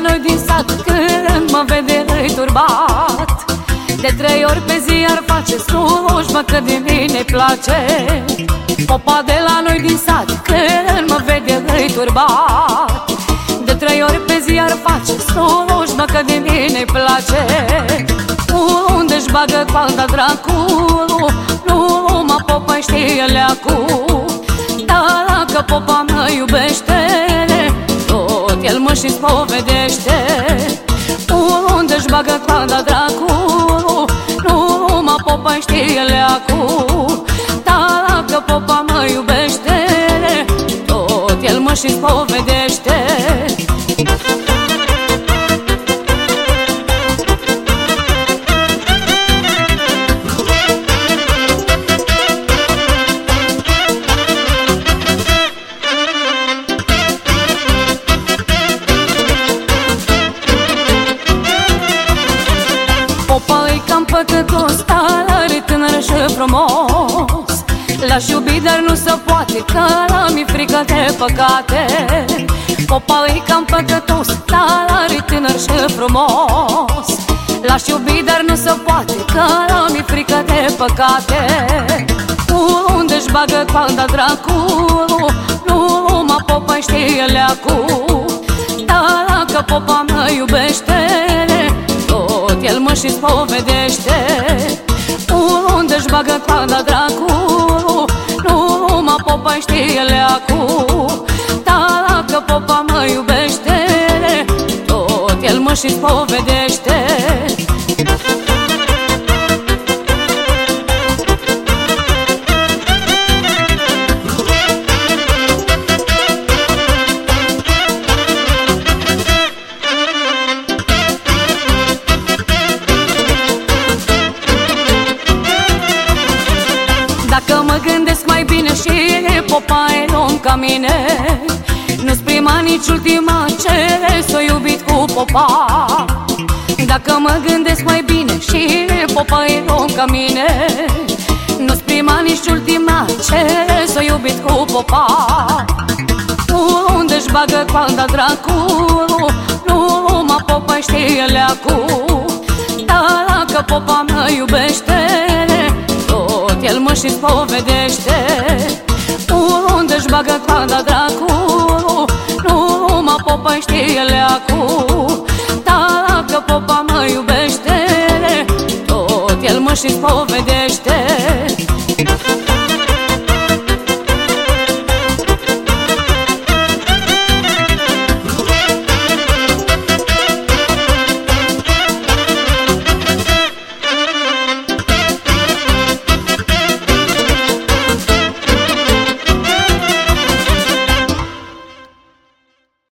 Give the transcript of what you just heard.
noi din sat Când mă vede turbat. De trei ori pe zi ar face slujbă Că de mine place. Popa de la noi din sat Când mă vede turbat. De trei ori pe zi ar face slujbă Că de mine place. Unde-și bagă coalda dracul Nu mă popa știe leacul Dacă popa mă iubește mă și spovedește Unde-și bagă coanda dracul Nu mă popa știe leacu Dacă popa mă iubește Tot el mă și spovedește păcătos Tare tânăr și frumos. L-aș iubi, dar nu se poate Că mi frică de păcate. Popa e cam păcătos Tare tânăr și frumos. L-aș iubi, dar nu se poate Că mi frică de păcate. Unde-și bagă coanda dracul Nu mă popa știe leacu spovedește Unde-și bagă coada dracu Nu mă popa știe leacu Dacă popa mă iubește Tot el mă și spovedește ca mine. Nu-s prima, nici ultima ce s-o iubit cu popa. Dacă mă gândesc mai bine și popa e om ca mine Nu-s prima, nici ultima ce s-o iubit cu popa. Unde-și bagă coanda dracul Nu mă popa știe leacu Dacă popa mă iubește el mă și spovedește Unde-și bagă coada dracu Nu mă popa știe leacu Dacă popa mă iubește Tot el mă și spovedește